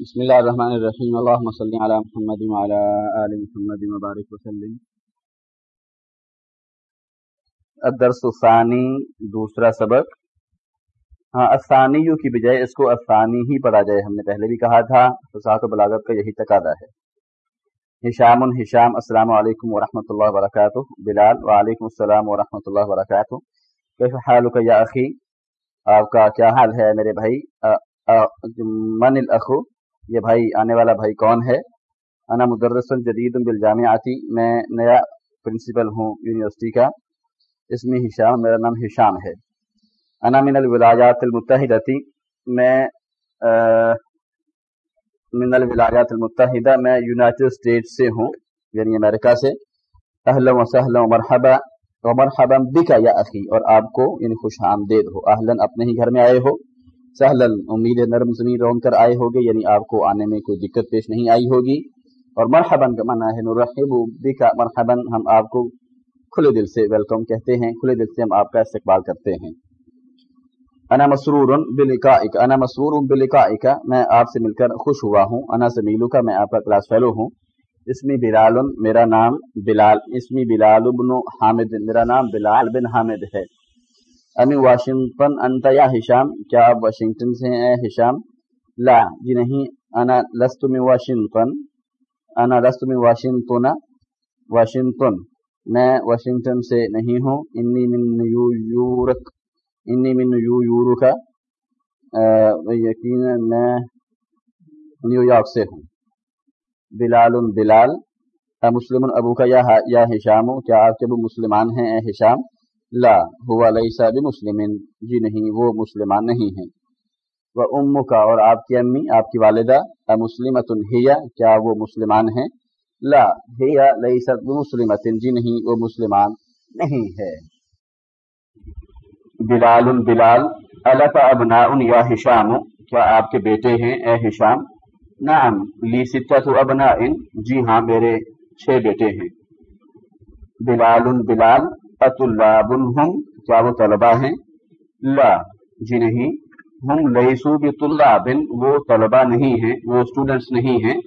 بسم اللہ الرحمن الرحیم اللہم صلی علی محمد وعلی آل محمد مبارک وسلم. الدرس الثانی دوسرا سبق. ہاں الثانیو کی بجائے اس کو الثانی ہی پڑھا جائے. ہم نے پہلے بھی کہا تھا فصاحت و بلاغت کا یہی تقاضا ہے. ہشام ہشام، السلام علیکم ورحمۃ اللہ وبرکاتہ. بلال، وعلیکم السلام ورحمۃ اللہ وبرکاتہ. کیف حالک یا اخی؟ آپ کا کیا حال ہے میرے بھائی؟ من الاخو؟ یہ بھائی آنے والا بھائی کون ہے؟ انا مدرس الجدید بالجامعاتی میں نیا پرنسپل ہوں یونیورسٹی کا۔ اس میں ہشام، میرا نام ہشام ہے۔ انا من الولایات المتحدتی، میں من الولایات المتحدہ، میں یونائٹڈ اسٹیٹ سے ہوں یعنی امریکہ سے۔ اہلا و سہلا و مرحبا و مرحبا بکا یا اخی، اور آپ کو یعنی خوش آمدید ہو۔ اہلا اپنے ہی گھر میں آئے ہو۔ سہلن امید نرم زمین رون کر آئے ہوگے یعنی آپ کو آنے میں کوئی دقت پیش نہیں آئی ہوگی۔ اور مرحبن کا معنی ہے نرحب بکا مرحبن ہم آپ کو کھلے دل سے ویلکم کہتے ہیں، کھلے دل سے ہم آپ کا استقبال کرتے ہیں۔ انا مسرور بلقائک، انا مسرور بلقائک، میں آپ سے مل کر خوش ہوا ہوں۔ انا زمیلو کا، میں آپ کا کلاس فیلو ہوں۔ اسمی بلال، میرا نام بلال، اسمی بلال بن حامد، میرا نام بلال بن حامد ہے۔ امی واشنگٹن انت یا ہشام؟ کیا آپ واشنگٹن سے ہیں ہشام؟ لا جی نہیں، انا لست میں واشنگٹن، انا لست میں واشنگٹن واشنگٹن۔ میں واشنگٹن سے نہیں ہوں، انی من نیو یورک انی من نیو یورو کا یقین میں نیو یارک سے ہوں۔ بلال بلال مسلم ابو کا یا ہشام کیا آپ کے ابو مسلمان ہیں اے ہشام؟ لا، ہوا لیسا بمسلم جی نہیں، وہ مسلمان نہیں ہیں۔ وہ ام کا اور آپ کی امی، آپ کی والدہ مسلمت ہیا، کیا وہ مسلمان ہیں؟ لا، ہیا لیسا بمسلمت جی نہیں، وہ مسلمان نہیں ہے۔ بلال بلال، الف ابناء یا ہشام، کیا آپ کے بیٹے ہیں؟ اے ہشام۔ نعم، لی ستت ابناء جی ہاں میرے چھ بیٹے ہیں۔ بلال بلال اطلاب ہم، کیا وہ طلبا ہیں؟ لا جی نہیں۔ ہم لئیسو بطلاب وہ طلبا نہیں ہیں، وہ اسٹوڈنٹس نہیں ہیں۔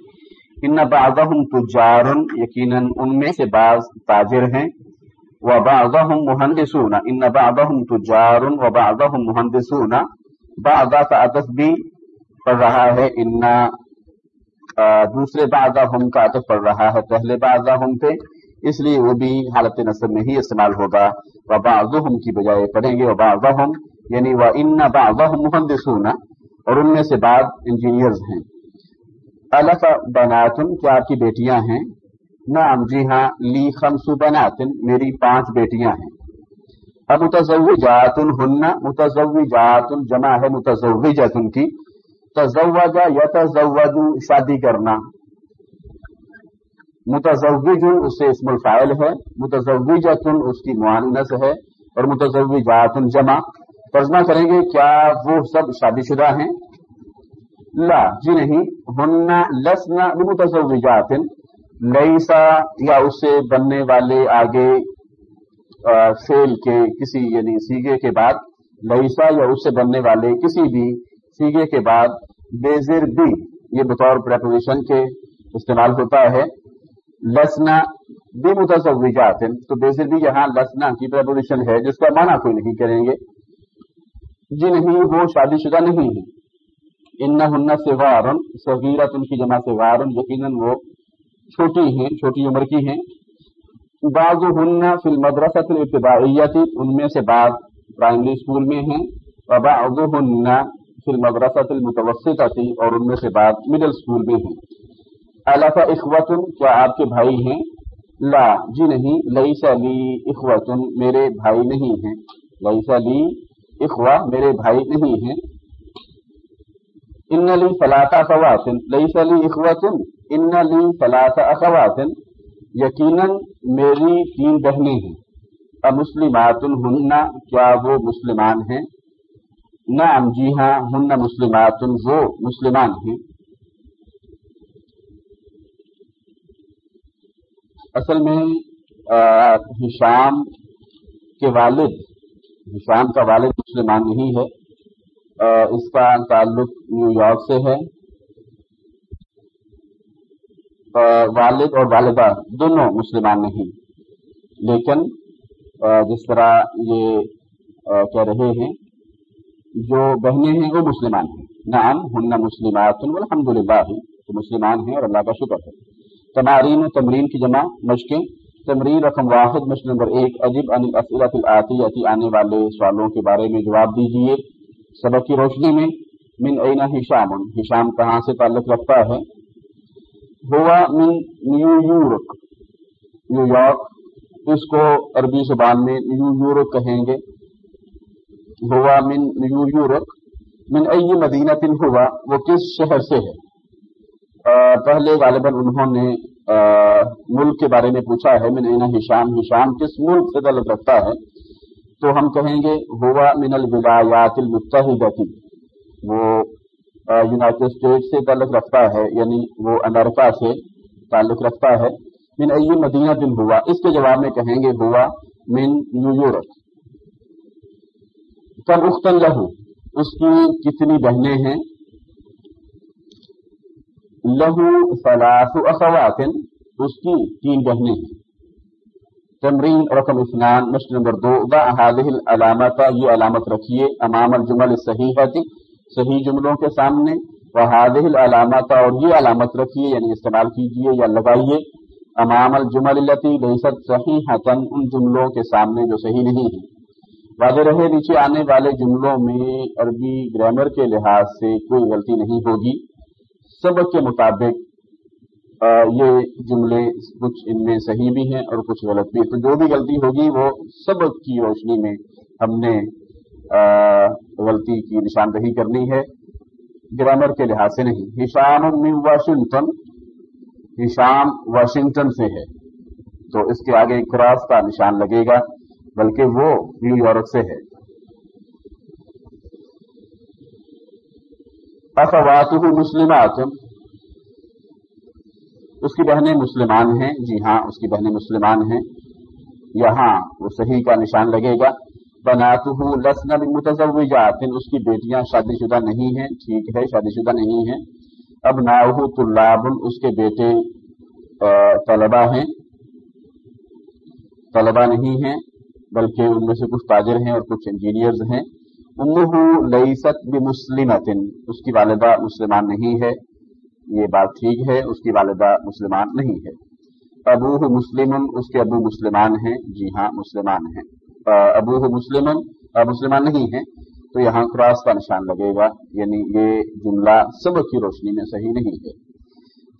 ان بعضهم تجار یقیناً ان میں سے بعض تاجر ہیں۔ وبعضهم مهندسون ان بعضهم تجار وبعضهم مهندسون بعض کا عطف بھی پڑھ رہا ہے، ان دوسرے بعضهم کا عطف پڑھ رہا ہے۔ پہلے بعضهم پہ اس لیے وہ بھی حالت نصب میں ہی استعمال ہوگا۔ وبعضهم کی بجائے پڑھیں گے وبعضهم یعنی وہ ان بعضهم مهندسون اور ان میں سے بعض انجینئرز ہیں۔ الف بنات کیا آپ کی بیٹیاں ہیں۔ نعم جی ہاں لی خمس بنات، میری پانچ بیٹیاں ہیں۔ اب متزوجات ہن متزوجات جمع ہے متزوجات کی۔ تزوجا یتزوج شادی کرنا۔ متزوج اس سے اسم الفائل ہے متزوجت اس کی معانس ہے اور متزوجات جمع۔ ترجمہ کریں گے، کیا وہ سب شادی شدہ ہیں؟ لا جی نہیں۔ ہن لسنا متزوجات لیسا یا اس سے بننے والے آگے فیل کے کسی یعنی سیگے کے بعد، لیسا یا اس سے بننے والے کسی بھی سیگے کے بعد، بیزر بھی، یہ بطور پریپوزیشن کے استعمال ہوتا ہے۔ لسنا بھی متصوجات تو بیسر بھی یہاں لسنا کی پریپوزیشن ہے، جس کا معنی کوئی نہیں کریں گے۔ جی نہیں، وہ شادی شدہ نہیں ہے۔ ان ہن سوارن صغیرت ان کی جمع سوارن یقیناً وہ چھوٹی ہیں، چھوٹی عمر کی ہیں۔ بعض ہن فی المدرسۃ الابتدائیت ان میں سے بعض پرائمری اسکول میں ہیں۔ وبعض ہن فی المدرسۃ المتوسطۃ، اور ان میں سے بعض مڈل اسکول میں ہیں۔ الف اخوتن کیا آپ کے بھائی ہیں؟ لا جی نہیں لئی لی اخوتن، میرے بھائی نہیں ہیں۔ لئی لی اخوا میرے بھائی نہیں ہیں۔ ان لی فلاطا خواتن لئی لی اخوتن، ان لی فلاطا اخواتن۔ یقیناً میری تین بہنیں ہیں۔ امسلمات ہن کیا وہ مسلمان ہیں؟ نعم جی ہاں ہن مسلمات وہ مسلمان ہیں۔ اصل میں ہشام کے والد ہشام کا والد مسلمان نہیں ہے اس کا تعلق نیو یارک سے ہے۔ والد اور والدہ دونوں مسلمان نہیں، لیکن جس طرح یہ کہہ رہے ہیں، جو بہنیں ہیں وہ مسلمان ہیں۔ نام ہن مسلمات الحمد للہ تو مسلمان ہیں اور اللہ کا شکر ہے۔ تمارین و تمرین کی جمع، مشقیں، تمرین رقم واحد، مشق نمبر ایک، عجیب ان آنے والے سوالوں کے بارے میں جواب دیجیے سبق کی روشنی میں، من اینا ہشام؟ ہشام کہاں سے تعلق رکھتا ہے؟ ہوا من نیو یورک۔ نیو یارک، اس کو عربی زبان میں نیو یورک کہیں گے۔ ہوا من نیو یورک۔ من ای مدینہ ہوا؟ وہ کس شہر سے ہے؟ پہلے غالباً انہوں نے ملک کے بارے میں پوچھا ہے، من اینا ہشام؟ ہشام کس ملک سے تعلق رکھتا ہے؟ تو ہم کہیں گے، ہوا من الولایات المتحدہ وہ یونائٹیڈ اسٹیٹ سے تعلق رکھتا ہے یعنی وہ امریکہ سے تعلق رکھتا ہے۔ من ای مدینہ دن ہوا۔ اس کے جواب میں کہیں گے، ہوا من نیو یورک۔ کب اختن لہو۔ اس کی کتنی بہنیں ہیں؟ لہو فلاس اخوات، اس کی تین بہنیں ہیں۔ تمرین رقم اسنان مشق نمبر دو دا حاضل علامت یہ علامت رکھیے، امام الجمل صحیح ہے جی، صحیح جملوں کے سامنے۔ وہ حادل علامات اور یہ علامت رکھیے یعنی استعمال کیجیے یا لگائیے۔ امام الجمل التی لحسط صحیح حتن ان جملوں کے سامنے جو صحیح نہیں ہے واضح رہے، نیچے آنے والے جملوں میں عربی گرامر کے لحاظ سے کوئی غلطی نہیں ہوگی۔ سبق کے مطابق یہ جملے کچھ ان میں صحیح بھی ہیں اور کچھ غلط بھی تو جو بھی غلطی ہوگی، وہ سبق کی روشنی میں ہم نے غلطی کی نشاندہی کرنی ہے۔ گرامر کے لحاظ سے نہیں۔ ہشام من واشنگٹن، ہشام واشنگٹن سے ہے۔ تو اس کے آگے کراس کا نشان لگے گا، بلکہ وہ نیو یارک سے ہے۔ اخوات مسلمات. اس کی بہنیں مسلمان ہیں جی ہاں اس کی بہنیں مسلمان ہیں۔ یہاں وہ صحیح کا نشان لگے گا۔ بناتہ لسن متزوجات، اس کی بیٹیاں شادی شدہ نہیں ہیں، ٹھیک ہے، شادی شدہ نہیں ہیں۔ اب ناؤ طلاب، اس کے بیٹے طلبا ہیں۔ طلبا نہیں ہیں، بلکہ ان میں سے کچھ تاجر ہیں اور کچھ انجینئرز ہیں۔ امہ لئیست بمسلمت اس کی والدہ مسلمان نہیں ہے۔ یہ بات ٹھیک ہے، اس کی والدہ مسلمان نہیں ہے۔ ابوہ مسلم اس کے ابو مسلمان ہیں۔ جی ہاں مسلمان ہیں۔ ابو مسلم مسلمان نہیں ہے تو یہاں کراس کا نشان لگے گا۔ یعنی یہ جملہ سب کی روشنی میں صحیح نہیں ہے۔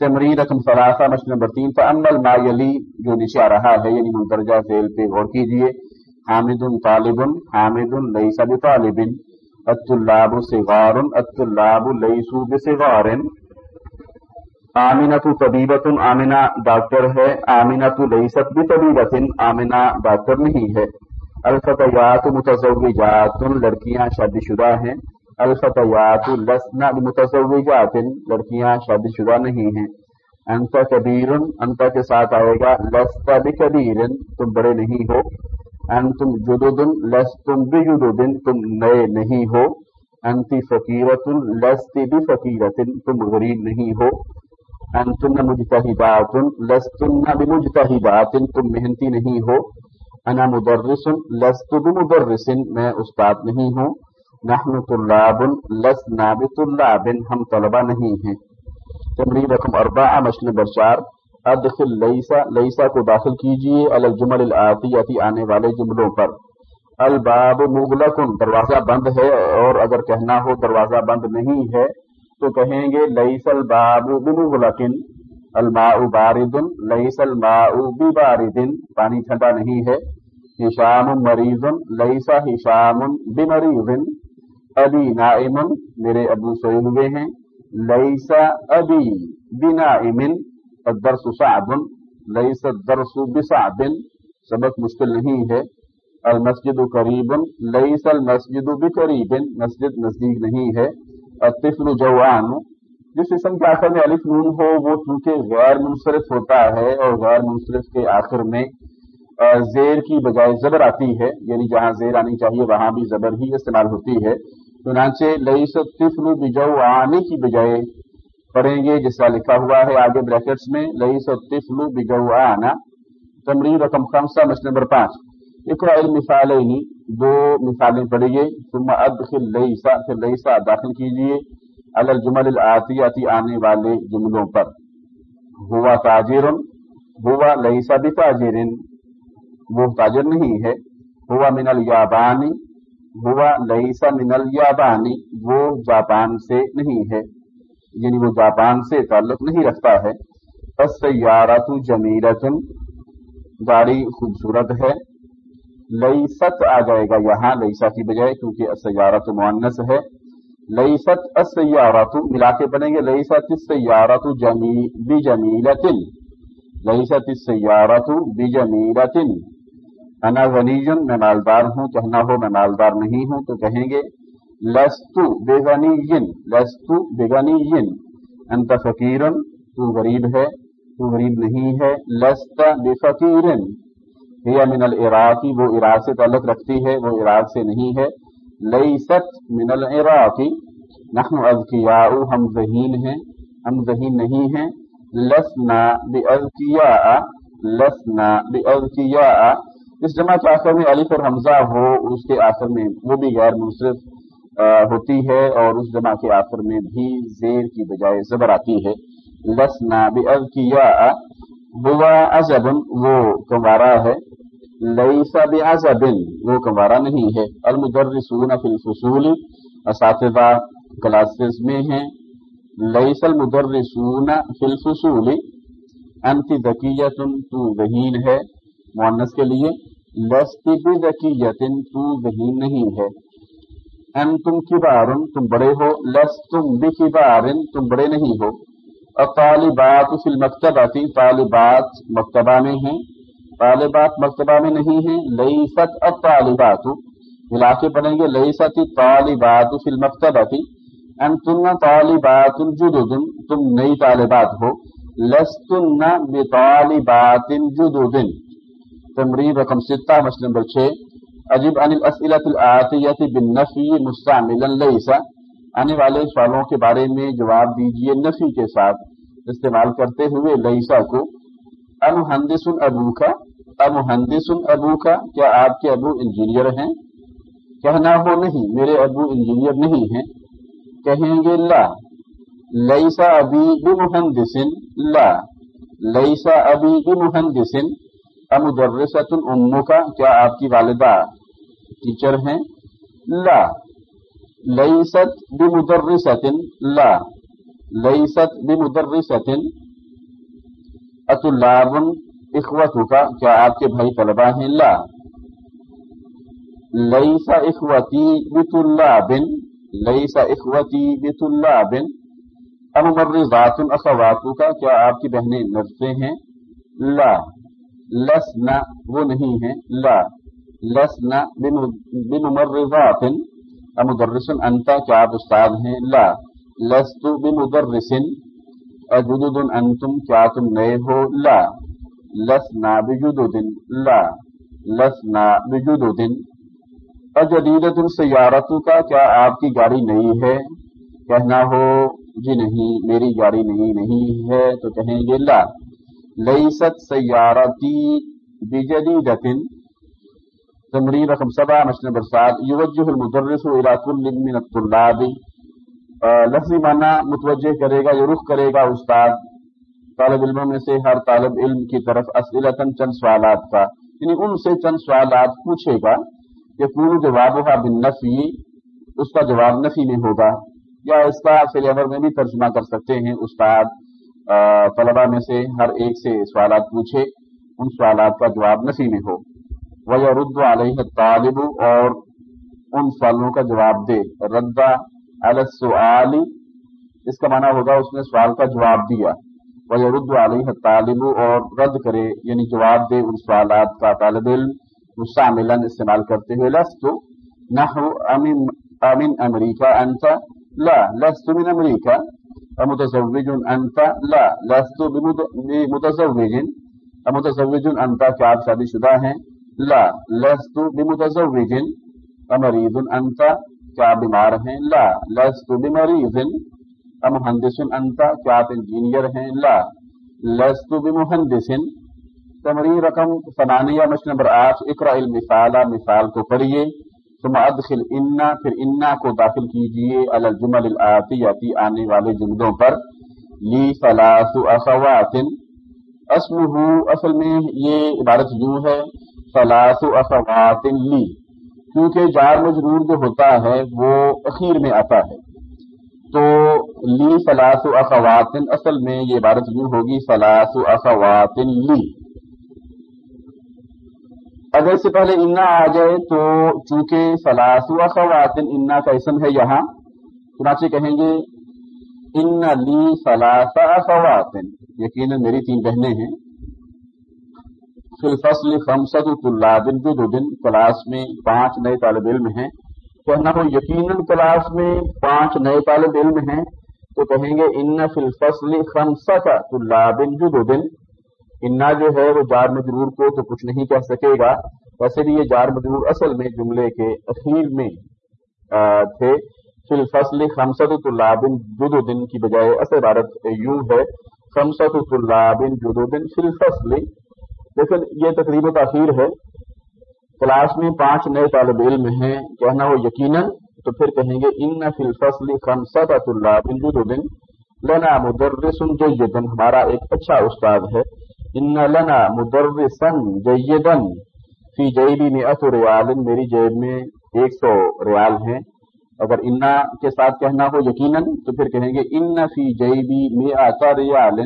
تمری رقم فراخہ مشن نمبر تین فعمل ما یلی جو نیچے آ رہا ہے یعنی مندرجہ ذیل پہ غور کیجیے حامد طالب، حامد لیسا بطالب. الطلاب صغار، الطلاب لیسو بصغار. آمینہ تو طبیبت آمینہ ڈاکٹر ہے. آمینہ تو لیست بطبیبت آمینہ ڈاکٹر نہیں ہے. الفتیات متزوجات، لڑکیاں شادی شدہ ہیں. الفتیات لسنا متزوجات لڑکیاں شادی شدہ نہیں ہیں. انت کبیر، انت کے ساتھ آئے گا. لستا بکبیر، تم بڑے نہیں ہو. انتم جدد لستم بجدد، تم نئے نہیں ہو۔ انتی فقیرت لستی بفقیرت، تم غریب نہیں ہو۔ انتن مجتہدات، لستن بمجتہدات، تم محنتی نہیں ہو۔ انا مدرس، لست بمدرس، میں استاد نہیں ہوں۔ نحن طلاب، لسنا بطلاب، ہم طلبہ نہیں ہیں۔ تمرین رقم اربع مشن برچار ادخل لیسا لیسا کو داخل کیجیے الجمل الآتیتی آنے والے جملوں پر۔ الباب مغلقن، دروازہ بند ہے اور اگر کہنا ہو دروازہ بند نہیں ہے تو کہیں گے لیس الباب بمغلقن، الماء بارد لئیس الماء ببارد۔ پانی ٹھنڈا نہیں ہے۔ ہشام مریض لئیسا ہشام بمریض۔ ابی نائم، میرے ابو سوئے ہوئے ہیں۔ لئیسا ابی بنائم۔ الدرس صعب لئیس الدرس بصعب، سبق مشکل نہیں ہے۔ المسجد قریب لئیس المسجد بقریب، مسجد نزدیک نہیں ہے۔ الطفل جوان، جس اسم کے آخر میں الف نون ہو، وہ چونکہ غیر منصرف ہوتا ہے اور غیر منصرف کے آخر میں زیر کی بجائے زبر آتی ہے۔ یعنی جہاں زیر آنی چاہیے، وہاں بھی زبر ہی استعمال ہوتی ہے۔ چنانچہ لئی طفل بجو آنے کی بجائے پڑھیں گے، جس کا لکھا ہوا ہے آگے بریکٹس میں لئی سفلو بجوانا تمری رقم خمسہ مسئلہ نمبر پانچ۔ اقرا المثالین، دو مثالیں پڑھیے ثم ادخل لیسا پھر لیسا داخل کیجیے۔ علی الجمل الآتیاتی آنے والے جملوں پر۔ ہوا تاجر، ہوا لیسا بتاجر۔ وہ تاجر نہیں ہے۔ ہوا من الیابانی ہوا لیسا من الیابانی وہ جاپان سے نہیں ہے۔ یعنی وہ جاپان سے تعلق نہیں رکھتا ہے۔ بس سیارت جمیرت گاڑی خوبصورت ہے۔ لئی ست آ جائے گا یہاں لئیسا کی بجائے کیونکہ سیارت معنس ہے۔ لئی ست اسیارت ملا کے بنیں گے۔ لئی ست سیارت بی جمیلتن لئی ست سیارت بی جمیلتن انا غنیجن میں مالدار ہوں۔ کہنا ہو، میں مالدار نہیں ہوں تو کہیں گے لستو بےغنی لستو بےغنی انت فقیرن، تو غریب ہے، تو غریب نہیں ہے، لست بے فقیر من العراقی، وہ عراق سے تعلق رکھتی ہے، وہ عراق سے نہیں ہے۔ لئی ست من العراقی نحن اذکیاء ہم ذہین ہیں، ہم ذہین نہیں ہیں۔ لسنا بے اذکیاء لسنا بے اذکیاء اس جمع کے آخر میں علی اور حمزہ ہو، اس کے آخر میں وہ بھی غیر منصرف ہوتی ہے اور اس جمع کے آخر میں بھی زیر کی بجائے زبر آتی ہے۔ لسنا بیا ہوا ازبن وہ کموارا ہے۔ لئیسا بن وہ کموارا نہیں ہے۔ المدرسون فی الفصول، اساتذہ کلاسز میں ہیں۔ لئیس المدرسون فی الفصول انت ذکیت تو ذہین ہے۔ مونس کے لیے لست بذکیت تو ذہین نہیں ہے۔ ان تم کبارن تم بڑے ہو لس تم بکبارن تم بڑے نہیں ہو۔ اور طالبات فی المکتبہ تھی طالبات مکتبہ میں ہیں۔ طالبات مکتبہ میں نہیں ہیں۔ لئی ست اب طالبات ملا کے پڑھیں گے لئی ست طالبات فی المکتبہ تھی ان تم طالبات جدد، تم نئی طالبات ہو۔ لستن بطالبات جدد۔ تمرین رقم ستہ مسلم نمبر چھ۔ عجیب ان الاسئلۃ العاطیۃ بالنفی مستعملا ليس. آنے والے سوالوں کے بارے میں جواب دیجیے نفی کے ساتھ. استعمال کرتے ہوئے لیسا کو. امحندس ابو کا امحندس ابو کا کیا آپ کے ابو انجینئر ہیں؟ کہنا ہو نہیں، میرے ابو انجینئر نہیں ہیں. کہیں گے لا. لیسا ابی بمحندس لا. لیسا ابی بمحندس امدرست امو کا کیا آپ کی والدہ ٹیچر ہیں؟ لا۔ لیست بمدرست لا۔ لیست بمدرست اتلاب اخوت کا کیا آپ کے بھائی طلبہ ہیں؟ لا۔ لیس اخوتی بطلاب۔ لیس اخوتی بطلاب۔ امرزات اخوات کا کیا آپ کی بہنیں نرسیں ہیں؟ لا۔ لسنا، وہ نہیں ہیں، لا۔ لسنا بممرضات امدرس انتا کیا آپ استاد ہیں؟ لا۔ لست بمدرس اجدد انتم کیا تم نئے ہو؟ لا۔ لسنا بجدد، لا۔ لسنا بجدد۔ اجدیدت سیارتو کا کیا آپ کی گاڑی نئی ہے؟ کہنا ہو جی نہیں، میری گاڑی نہیں نہیں ہے، تو کہیں گے لا۔ لیست سیارتی بجدیدت تمرین رقم سبا مشن نمبر سات یوجہ المدرس الى كل من الطلاب. لفظی معنی متوجہ کرے گا یا رخ کرے گا استاد. طالب علموں میں سے ہر طالب علم کی طرف اسئلتن چند سوالات کا. یعنی ان سے چند سوالات پوچھے گا کہ پور جواب ہوگا بن نفی اس کا جواب نفی میں ہوگا. یا اس کا فیل میں بھی ترجمہ کر سکتے ہیں استاد. طلبہ میں سے ہر ایک سے سوالات پوچھے، ان سوالات کا جواب نفی میں ہو۔ رد علیہ طالب اور ان سوالوں کا جواب دے۔ ردا السعلی اس کا معنی ہوگا اس نے سوال کا جواب دیا۔ رد علیہ طالب اور رد کرے یعنی جواب دے ان سوالات کا طالب علم مستعمل استعمال کرتے ہوئے۔ لست نحو امن امن امریکہ انت لا، لست من امریکہ متزوج انت لا، لست بمتزوج متزوج انت کیا آپ شادی شدہ ہیں لا، لست بمتزوج امریض انت کیا بیمار ہیں لا، لست بمریض امہندسن انتا کیا آپ انجینئر ہیں لا لستو بمہندسن تمرین رقم فنانیہ مشن نمبر آٹھ اقرا المثالہ مثال کو پڑھیے. ثم ادخل انا، پھر انا کو داخل کیجیے الجمل الآتیتی آنے والے جملوں پر لی ثلاث اخوات اسمہ اصل میں یہ عبارت یوں ہے، ثلاث اخوات لی۔ کیونکہ جار مجرور جو ہوتا ہے، وہ اخیر میں آتا ہے۔ تو لی ثلاث اخوات اصل میں یہ عبارت یوں ہوگی، ثلاث اخوات لی۔ اگر اس سے پہلے انا آ جائے تو چونکہ ثلاث اخوات انا کا اسم ہے یہاں، چنانچہ کہیں گے ان لی ثلاث اخوات یقیناً میری تین بہنیں ہیں۔ فی الفصل خمسد طلاب جو کلاس میں پانچ نئے طالب علم ہیں۔ کہنا ہو، یقیناً کلاس میں پانچ نئے طالب علم ہیں۔ تو کہیں گے ان فی الفصل خمسد طلاب جو انا جو ہے وہ جار مجرور کو تو کچھ نہیں کہہ سکے گا۔ ویسے بھی یہ جار مجرور اصل میں جملے کے اخیر میں تھے۔ فی الفصل خمسد طلاب جو دو دن کی بجائے اصل عبارت یوں ہے۔ خمسد طلاب جو دن فی الفصل۔ لیکن یہ تقریب و تاخیر ہے۔ کلاس میں پانچ نئے طالب علم ہیں۔ کہنا ہو یقیناً تو پھر کہیں گے ان فی الفصل خمسط اللہ بن دن لنا مدرسن جیدن۔ ہمارا ایک اچھا استاد ہے۔ ان لنا مدرسن جیدن فی جیبی میں ات ریال میری جیب میں ایک سو ریال ہیں۔ اگر انا کے ساتھ کہنا ہو یقیناً تو پھر کہیں گے ان فی جیبی میں آتا ریال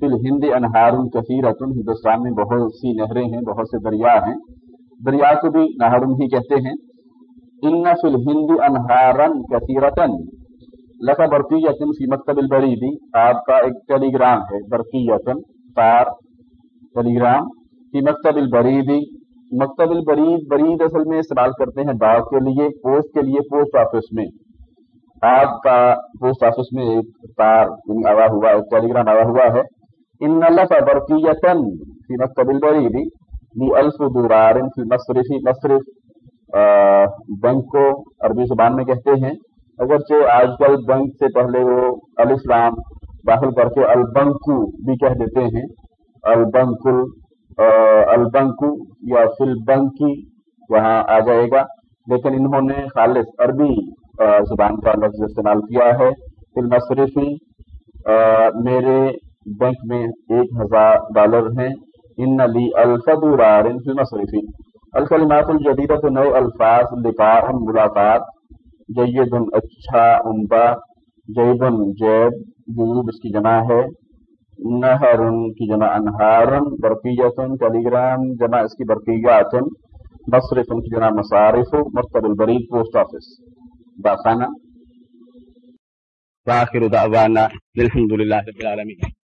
فی الہند انہار کثیرتن ہندوستان میں بہت سی نہریں ہیں، بہت سے دریا ہیں۔ دریا کو بھی نہرن ہی کہتے ہیں۔ ان فی الہند انہارن کثیرتن لکا برقی یتن فی مکتب البریدی آپ کا ایک ٹیلی گرام ہے۔ برقی یتن تار ٹیلی گرام فی مکتب البریدی مکتب البرید برید اصل میں استعمال کرتے ہیں ڈاک کے لیے پوسٹ کے لیے پوسٹ آفس میں۔ آپ کا پوسٹ آفس میں ایک تار یعنی آوا ہوا، ایک ٹیلی گرام آوا ہوا ہے۔ ان لف برقیتن فی مکتب البرید لی الف دورار فی مصرفی مصرف بینک کو عربی زبان میں کہتے ہیں۔ اگرچہ آج کل بینک سے پہلے وہ الاسلام داخل کر کے البنکو بھی کہہ دیتے ہیں۔ البنکل البنکو یا فل بنکی وہاں آ جائے گا۔ لیکن انہوں نے خالص عربی زبان کا لفظ استعمال کیا ہے۔ فل مصرفی میرے بینک میں ایک ہزار ڈالر ہیں۔ ان علی الفدار مصرفی الکلمات الجدیدت نئے الفاظ، لقاء، ملاقات۔ جید اچھا عمدہ جیبن جیب جیب اس کی جمع ہے۔ نہر کی جمع انہارن، برقیتن ٹیلی گرام جمع اس کی برقیاتن مصرف کی جمع مصارف مکتب البرید، پوسٹ آفس۔ باخانہ واخر دعوانا الحمد للہ رب العالمین۔